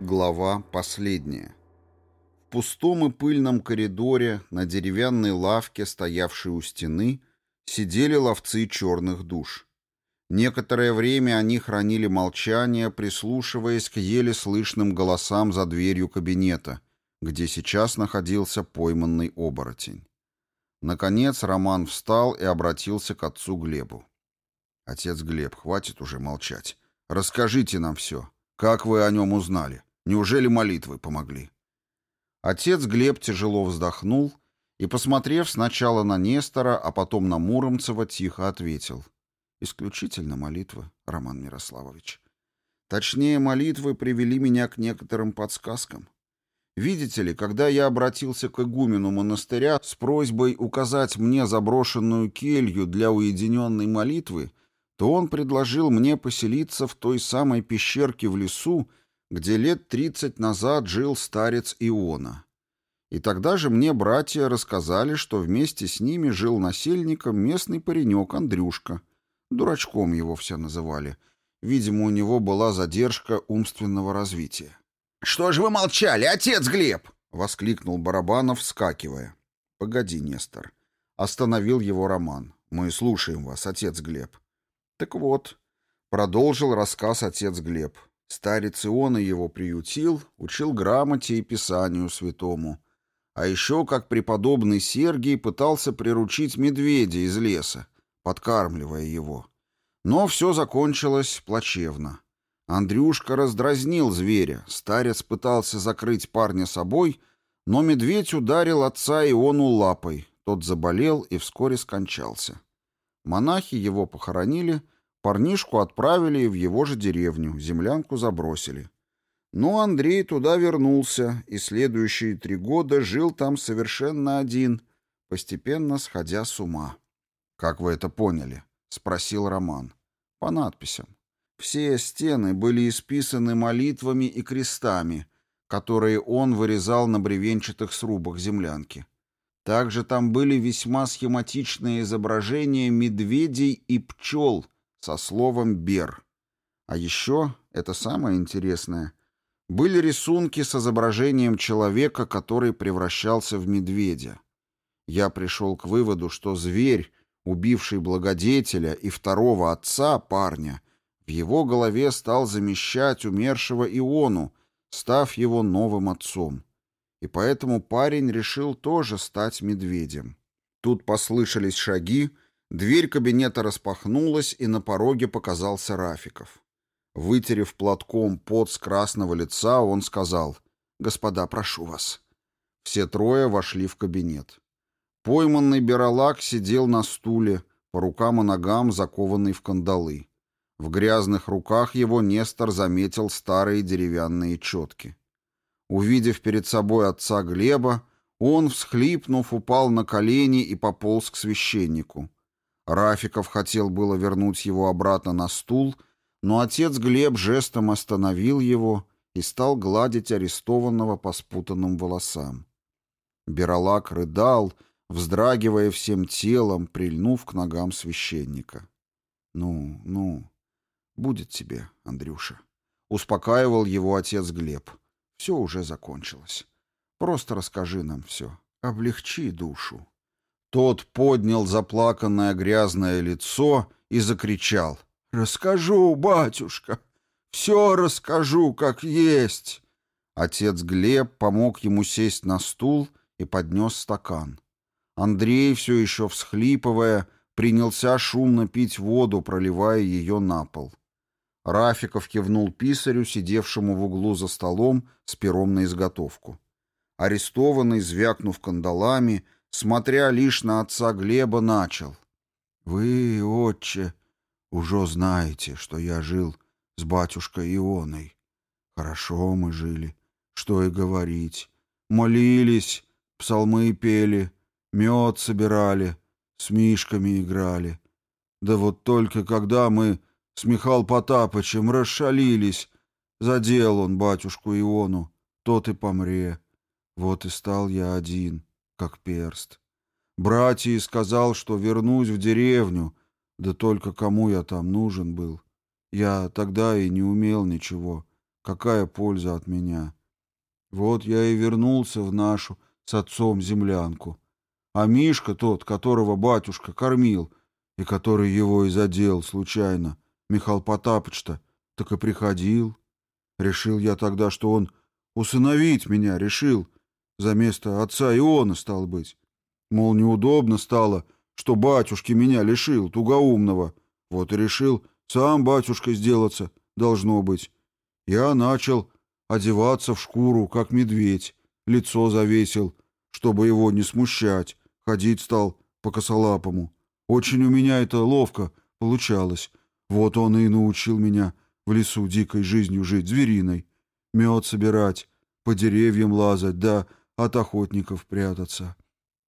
Глава последняя. В пустом и пыльном коридоре на деревянной лавке, стоявшей у стены, сидели ловцы черных душ. Некоторое время они хранили молчание, прислушиваясь к еле слышным голосам за дверью кабинета, где сейчас находился пойманный оборотень. Наконец Роман встал и обратился к отцу Глебу. «Отец Глеб, хватит уже молчать. Расскажите нам все. Как вы о нем узнали? Неужели молитвы помогли?» Отец Глеб тяжело вздохнул и, посмотрев сначала на Нестора, а потом на Муромцева, тихо ответил. «Исключительно молитвы, Роман Мирославович. Точнее, молитвы привели меня к некоторым подсказкам. Видите ли, когда я обратился к игумену монастыря с просьбой указать мне заброшенную келью для уединенной молитвы, то он предложил мне поселиться в той самой пещерке в лесу, где лет тридцать назад жил старец Иона. И тогда же мне братья рассказали, что вместе с ними жил насельником местный паренек Андрюшка. Дурачком его все называли. Видимо, у него была задержка умственного развития. «Что же вы молчали, отец Глеб?» — воскликнул Барабанов, вскакивая. «Погоди, Нестор». Остановил его Роман. «Мы слушаем вас, отец Глеб». «Так вот», — продолжил рассказ отец Глеб. Старец Иона его приютил, учил грамоте и писанию святому. А еще, как преподобный Сергий пытался приручить медведя из леса, подкармливая его. Но все закончилось плачевно. Андрюшка раздразнил зверя, старец пытался закрыть парня собой, но медведь ударил отца Иону лапой, тот заболел и вскоре скончался. Монахи его похоронили, парнишку отправили в его же деревню, землянку забросили. Но Андрей туда вернулся и следующие три года жил там совершенно один, постепенно сходя с ума. «Как вы это поняли?» — спросил Роман. «По надписям». Все стены были исписаны молитвами и крестами, которые он вырезал на бревенчатых срубах землянки. Также там были весьма схематичные изображения медведей и пчел со словом «бер». А еще, это самое интересное, были рисунки с изображением человека, который превращался в медведя. Я пришел к выводу, что зверь, убивший благодетеля и второго отца парня — в его голове стал замещать умершего Иону, став его новым отцом. И поэтому парень решил тоже стать медведем. Тут послышались шаги, дверь кабинета распахнулась, и на пороге показался Рафиков. Вытерев платком пот с красного лица, он сказал «Господа, прошу вас». Все трое вошли в кабинет. Пойманный Бералак сидел на стуле, по рукам и ногам закованный в кандалы. В грязных руках его Нестор заметил старые деревянные четки. Увидев перед собой отца Глеба, он, всхлипнув, упал на колени и пополз к священнику. Рафиков хотел было вернуть его обратно на стул, но отец Глеб жестом остановил его и стал гладить арестованного по спутанным волосам. Бералак рыдал, вздрагивая всем телом, прильнув к ногам священника. «Ну, ну, «Будет тебе, Андрюша». Успокаивал его отец Глеб. «Все уже закончилось. Просто расскажи нам все. Облегчи душу». Тот поднял заплаканное грязное лицо и закричал. «Расскажу, батюшка! Все расскажу, как есть!» Отец Глеб помог ему сесть на стул и поднес стакан. Андрей, все еще всхлипывая, принялся шумно пить воду, проливая ее на пол. Рафиков кивнул писарю, сидевшему в углу за столом с пером на изготовку. Арестованный, звякнув кандалами, смотря лишь на отца Глеба, начал. «Вы, отче, уже знаете, что я жил с батюшкой Ионой. Хорошо мы жили, что и говорить. Молились, псалмы пели, мед собирали, с мишками играли. Да вот только когда мы с Михаил Потапычем расшалились. Задел он батюшку Иону, тот и помре. Вот и стал я один, как перст. Братья сказал, что вернусь в деревню, да только кому я там нужен был. Я тогда и не умел ничего. Какая польза от меня? Вот я и вернулся в нашу с отцом землянку. А Мишка тот, которого батюшка кормил, и который его и задел случайно, — Михаил Потапыч-то так и приходил. Решил я тогда, что он усыновить меня решил. За место отца Иона, стал быть. Мол, неудобно стало, что батюшки меня лишил, тугоумного. Вот и решил, сам батюшкой сделаться должно быть. Я начал одеваться в шкуру, как медведь, лицо завесил, чтобы его не смущать, ходить стал по косолапому. Очень у меня это ловко получалось. Вот он и научил меня в лесу дикой жизнью жить, звериной, мед собирать, по деревьям лазать, да от охотников прятаться.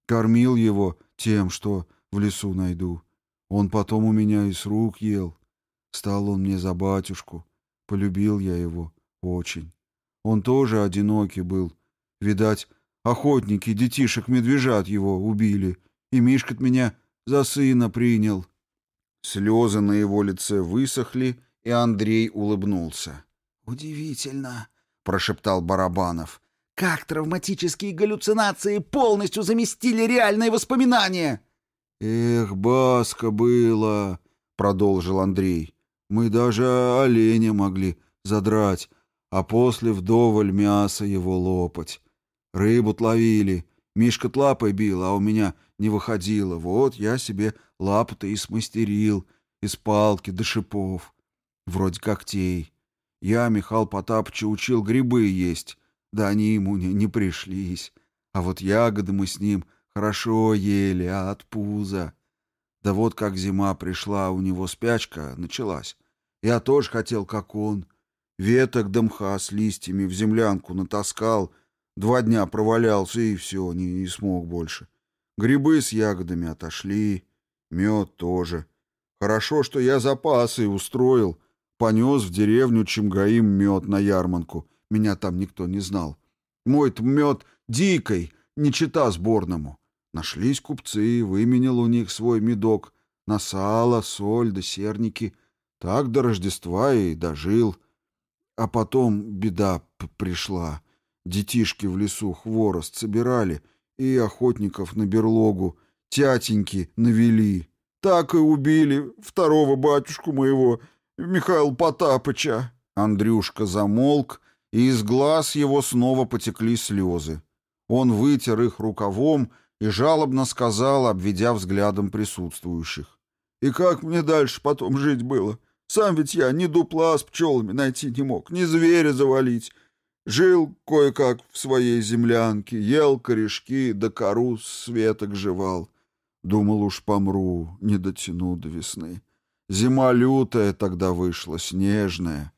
Кормил его тем, что в лесу найду. Он потом у меня и с рук ел. Стал он мне за батюшку. Полюбил я его очень. Он тоже одинокий был. Видать, охотники детишек-медвежат его убили, и Мишка от меня за сына принял. Слезы на его лице высохли, и Андрей улыбнулся. «Удивительно», — прошептал Барабанов. «Как травматические галлюцинации полностью заместили реальные воспоминания!» «Эх, баска было!» — продолжил Андрей. «Мы даже оленя могли задрать, а после вдоволь мяса его лопать. Рыбу ловили. Мишка лапой бил, а у меня не выходило. Вот я себе лапу-то и смастерил. Из палки до шипов. Вроде когтей. Я, Михал Потапыча, учил грибы есть. Да они ему не, не пришлись. А вот ягоды мы с ним хорошо ели, а от пуза. Да вот как зима пришла, у него спячка началась. Я тоже хотел, как он. Веток домха с листьями в землянку натаскал — Два дня провалялся, и все, не, не смог больше. Грибы с ягодами отошли, мед тоже. Хорошо, что я запасы устроил. Понес в деревню Чемгаим мед на ярманку. Меня там никто не знал. мой мед дикой, не чита сборному. Нашлись купцы, выменил у них свой медок. На сало, соль да серники. Так до Рождества и дожил. А потом беда пришла. Детишки в лесу хворост собирали и охотников на берлогу, тятеньки навели. Так и убили второго батюшку моего, Михаила Потапыча. Андрюшка замолк, и из глаз его снова потекли слезы. Он вытер их рукавом и жалобно сказал, обведя взглядом присутствующих. «И как мне дальше потом жить было? Сам ведь я ни дупла с пчелами найти не мог, ни зверя завалить, Жил кое-как в своей землянке, ел корешки, да кору с светок жевал. Думал, уж помру, не дотяну до весны. Зима лютая тогда вышла, снежная.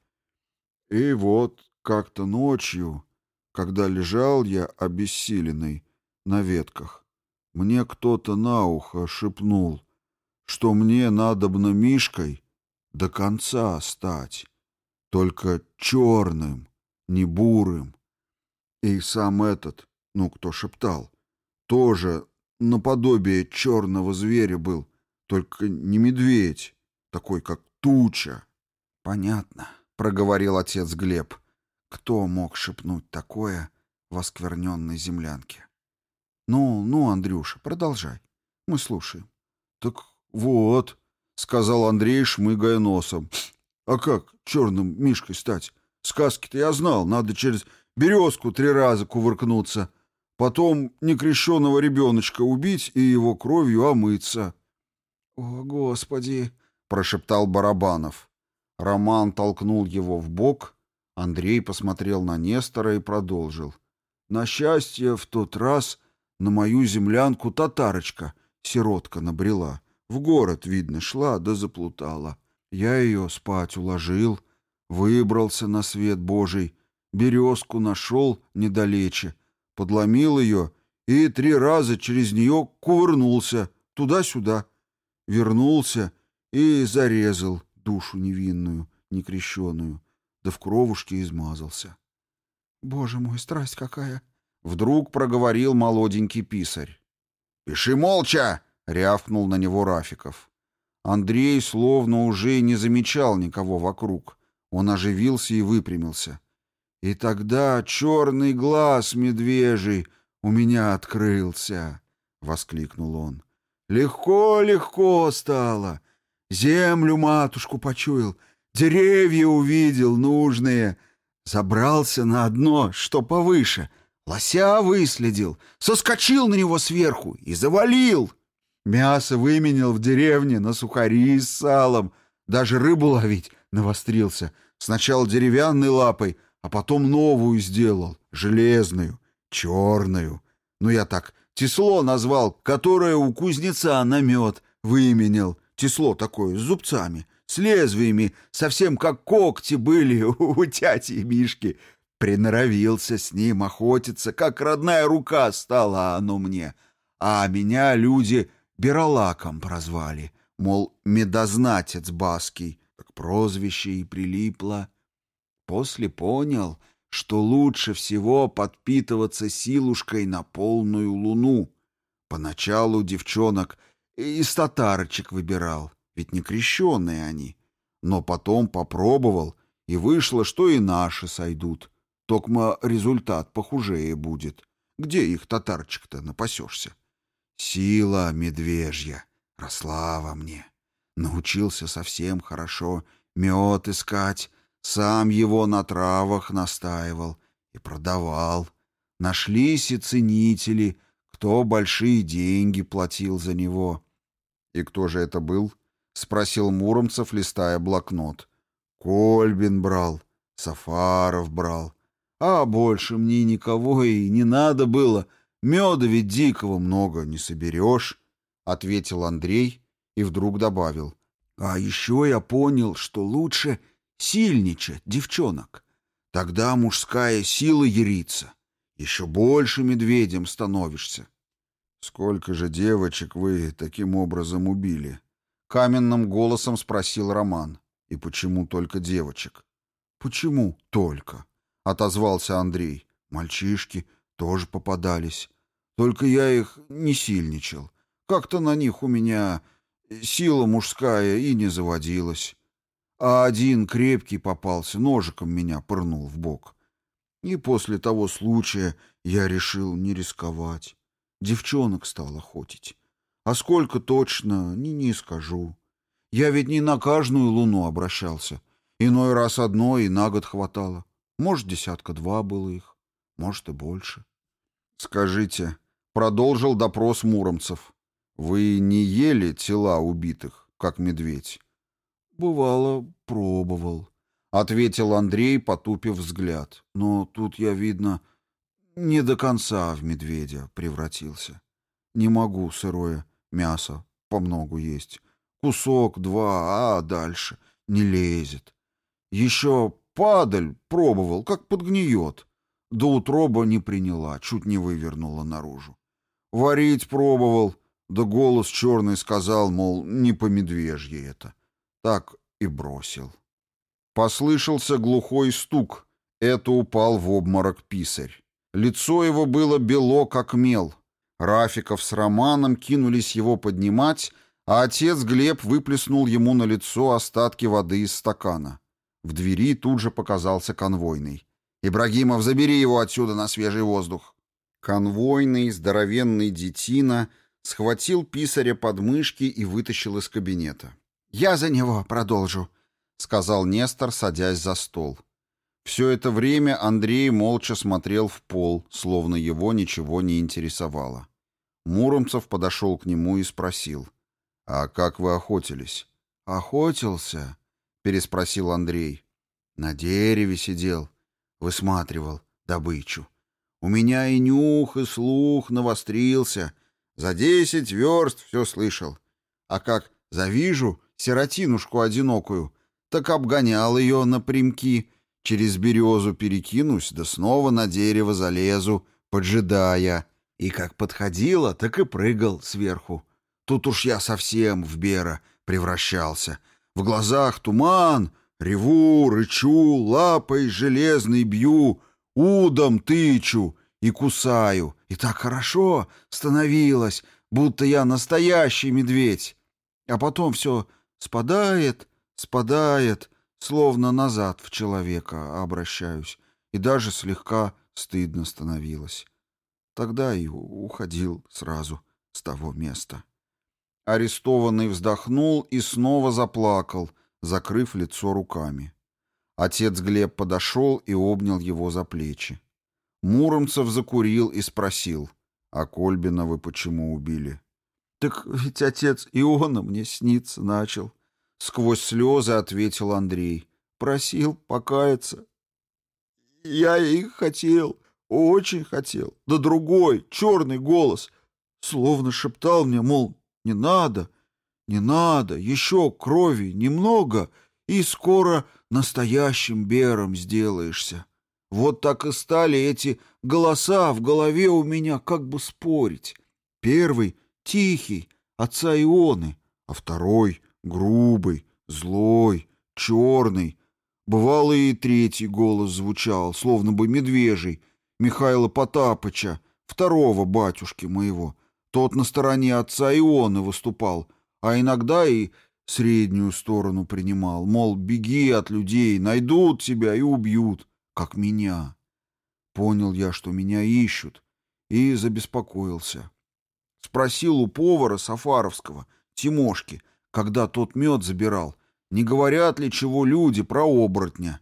И вот как-то ночью, когда лежал я обессиленный на ветках, мне кто-то на ухо шепнул, что мне надобно Мишкой до конца стать, только черным не бурым. И сам этот, ну, кто шептал, тоже наподобие черного зверя был, только не медведь, такой как туча. — Понятно, — проговорил отец Глеб. Кто мог шепнуть такое в оскверненной землянке? — Ну, ну, Андрюша, продолжай. Мы слушаем. — Так вот, — сказал Андрей, шмыгая носом. — А как черным мишкой стать? Сказки-то я знал, надо через березку три раза кувыркнуться, потом некрещенного ребеночка убить и его кровью омыться. — О, Господи! — прошептал Барабанов. Роман толкнул его в бок, Андрей посмотрел на Нестора и продолжил. «На счастье, в тот раз на мою землянку татарочка, сиротка, набрела. В город, видно, шла да заплутала. Я ее спать уложил, Выбрался на свет Божий, березку нашел недалече, подломил ее и три раза через нее кувырнулся туда-сюда. Вернулся и зарезал душу невинную, некрещенную, да в кровушке измазался. «Боже мой, страсть какая!» — вдруг проговорил молоденький писарь. «Пиши молча!» — рявкнул на него Рафиков. Андрей словно уже не замечал никого вокруг — он оживился и выпрямился. И тогда черный глаз медвежий у меня открылся, — воскликнул он. Легко, легко стало. Землю матушку почуял, деревья увидел нужные. Забрался на одно, что повыше, лося выследил, соскочил на него сверху и завалил. Мясо выменил в деревне на сухари с салом, даже рыбу ловить навострился — Сначала деревянной лапой, а потом новую сделал, железную, черную. Ну, я так тесло назвал, которое у кузнеца намет выменял. Тесло такое, с зубцами, с лезвиями, совсем как когти были у тяти Мишки. Приноровился с ним охотиться, как родная рука стала оно мне. А меня люди Бералаком прозвали, мол, медознатец баский так прозвище и прилипло. После понял, что лучше всего подпитываться силушкой на полную луну. Поначалу девчонок из татарочек выбирал, ведь не крещенные они. Но потом попробовал, и вышло, что и наши сойдут. Токма результат похужее будет. Где их татарчик-то напасешься? Сила медвежья росла во мне. Научился совсем хорошо мед искать, сам его на травах настаивал и продавал. Нашлись и ценители, кто большие деньги платил за него. — И кто же это был? — спросил Муромцев, листая блокнот. — Кольбин брал, Сафаров брал. А больше мне никого и не надо было. Меда ведь дикого много не соберешь, — ответил Андрей и вдруг добавил. «А еще я понял, что лучше сильничать девчонок. Тогда мужская сила ярится. Еще больше медведем становишься». «Сколько же девочек вы таким образом убили?» Каменным голосом спросил Роман. «И почему только девочек?» «Почему только?» — отозвался Андрей. «Мальчишки тоже попадались. Только я их не сильничал. Как-то на них у меня Сила мужская и не заводилась. А один крепкий попался, ножиком меня пырнул в бок. И после того случая я решил не рисковать. Девчонок стал охотить. А сколько точно, ни не скажу. Я ведь не на каждую луну обращался. Иной раз одной и на год хватало. Может, десятка-два было их, может и больше. — Скажите, — продолжил допрос Муромцев, вы не ели тела убитых, как медведь? Бывало, пробовал, ответил Андрей, потупив взгляд. Но тут я, видно, не до конца в медведя превратился. Не могу сырое мясо помногу есть. Кусок, два, а дальше не лезет. Еще падаль пробовал, как подгниет. До утроба не приняла, чуть не вывернула наружу. Варить пробовал, да голос черный сказал, мол, не по медвежье это. Так и бросил. Послышался глухой стук. Это упал в обморок писарь. Лицо его было бело, как мел. Рафиков с Романом кинулись его поднимать, а отец Глеб выплеснул ему на лицо остатки воды из стакана. В двери тут же показался конвойный. «Ибрагимов, забери его отсюда на свежий воздух!» Конвойный, здоровенный детина — схватил писаря под мышки и вытащил из кабинета. «Я за него продолжу», — сказал Нестор, садясь за стол. Все это время Андрей молча смотрел в пол, словно его ничего не интересовало. Муромцев подошел к нему и спросил. «А как вы охотились?» «Охотился?» — переспросил Андрей. «На дереве сидел, высматривал добычу. У меня и нюх, и слух навострился, за десять верст все слышал. А как завижу сиротинушку одинокую, так обгонял ее напрямки, через березу перекинусь, да снова на дерево залезу, поджидая. И как подходила, так и прыгал сверху. Тут уж я совсем в бера превращался. В глазах туман, реву, рычу, лапой железный бью, удом тычу — и кусаю, и так хорошо становилось, будто я настоящий медведь. А потом все спадает, спадает, словно назад в человека обращаюсь, и даже слегка стыдно становилось. Тогда и уходил сразу с того места. Арестованный вздохнул и снова заплакал, закрыв лицо руками. Отец Глеб подошел и обнял его за плечи. Муромцев закурил и спросил, а Кольбина вы почему убили? «Так ведь отец Иона мне снится начал». Сквозь слезы ответил Андрей. «Просил покаяться. Я и хотел, очень хотел. Да другой, черный голос, словно шептал мне, мол, не надо, не надо, еще крови немного, и скоро настоящим бером сделаешься». Вот так и стали эти голоса в голове у меня как бы спорить. Первый — тихий, отца Ионы, а второй — грубый, злой, черный. Бывало, и третий голос звучал, словно бы медвежий, Михаила Потапыча, второго батюшки моего. Тот на стороне отца Ионы выступал, а иногда и среднюю сторону принимал, мол, беги от людей, найдут тебя и убьют как меня. Понял я, что меня ищут, и забеспокоился. Спросил у повара Сафаровского, Тимошки, когда тот мед забирал, не говорят ли чего люди про оборотня.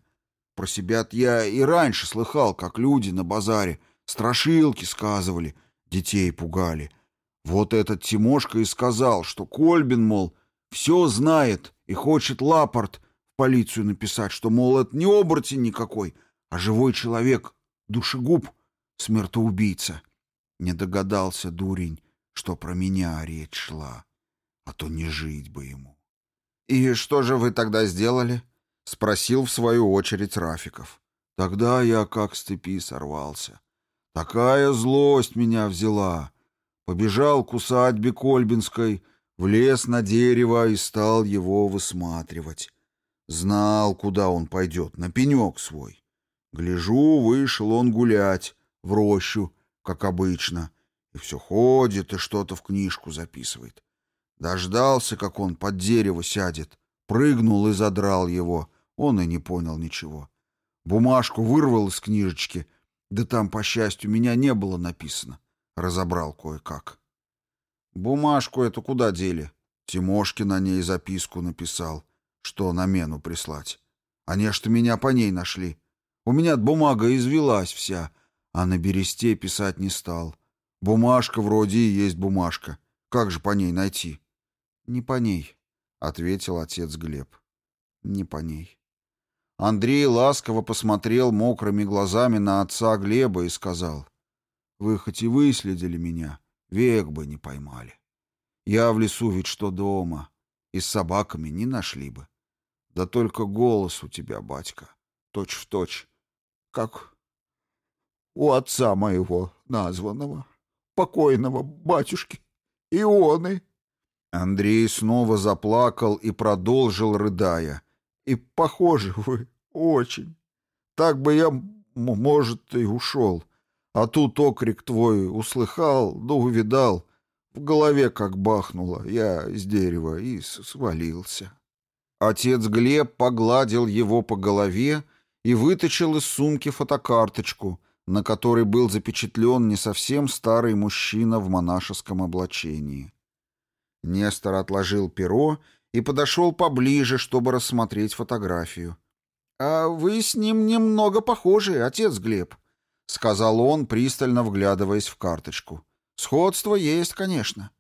Про себя я и раньше слыхал, как люди на базаре страшилки сказывали, детей пугали. Вот этот Тимошка и сказал, что Кольбин, мол, все знает и хочет лапорт в полицию написать, что, мол, это не оборотень никакой, — а живой человек, душегуб, смертоубийца. Не догадался дурень, что про меня речь шла, а то не жить бы ему. «И что же вы тогда сделали?» — спросил в свою очередь Рафиков. «Тогда я как с цепи сорвался. Такая злость меня взяла. Побежал к усадьбе Кольбинской, влез на дерево и стал его высматривать. Знал, куда он пойдет, на пенек свой. Гляжу, вышел он гулять, в рощу, как обычно, и все ходит и что-то в книжку записывает. Дождался, как он под дерево сядет, прыгнул и задрал его, он и не понял ничего. Бумажку вырвал из книжечки, да там, по счастью, меня не было написано. Разобрал кое-как. Бумажку эту куда дели? Тимошки на ней записку написал, что на мену прислать. Они ж-то меня по ней нашли. У меня бумага извелась вся, а на бересте писать не стал. Бумажка вроде и есть бумажка. Как же по ней найти? Не по ней, ответил отец Глеб. Не по ней. Андрей ласково посмотрел мокрыми глазами на отца Глеба и сказал. Вы хоть и выследили меня, век бы не поймали. Я в лесу ведь что дома, и с собаками не нашли бы. Да только голос у тебя, батька, точь-в-точь, точь, как у отца моего названного, покойного батюшки Ионы. Андрей снова заплакал и продолжил, рыдая. И похожи вы очень. Так бы я, может, и ушел. А тут окрик твой услыхал, да увидал. В голове как бахнуло, я из дерева и свалился. Отец Глеб погладил его по голове, и вытащил из сумки фотокарточку, на которой был запечатлен не совсем старый мужчина в монашеском облачении. Нестор отложил перо и подошел поближе, чтобы рассмотреть фотографию. «А вы с ним немного похожи, отец Глеб», — сказал он, пристально вглядываясь в карточку. «Сходство есть, конечно.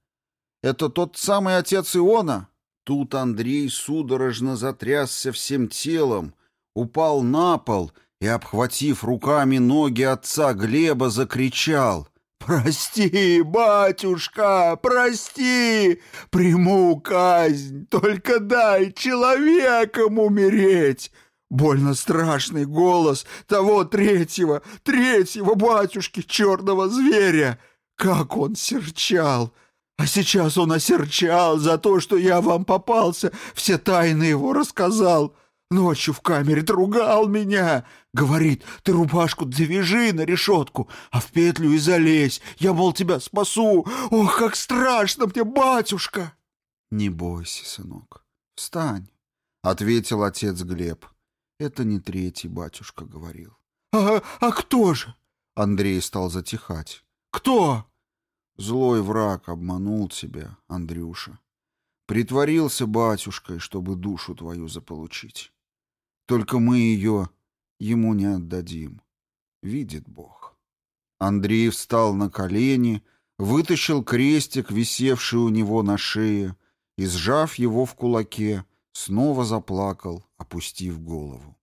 Это тот самый отец Иона». Тут Андрей судорожно затрясся всем телом, упал на пол и, обхватив руками ноги отца Глеба, закричал. «Прости, батюшка, прости! Приму казнь, только дай человеком умереть!» Больно страшный голос того третьего, третьего батюшки черного зверя. Как он серчал! А сейчас он осерчал за то, что я вам попался, все тайны его рассказал. Ночью в камере другал меня. Говорит, ты рубашку завяжи на решетку, а в петлю и залезь. Я, мол, тебя спасу. Ох, как страшно мне, батюшка!» «Не бойся, сынок. Встань», — ответил отец Глеб. «Это не третий батюшка говорил». «А, а кто же?» Андрей стал затихать. «Кто?» «Злой враг обманул тебя, Андрюша. Притворился батюшкой, чтобы душу твою заполучить». Только мы ее ему не отдадим. Видит Бог. Андрей встал на колени, вытащил крестик, висевший у него на шее, и, сжав его в кулаке, снова заплакал, опустив голову.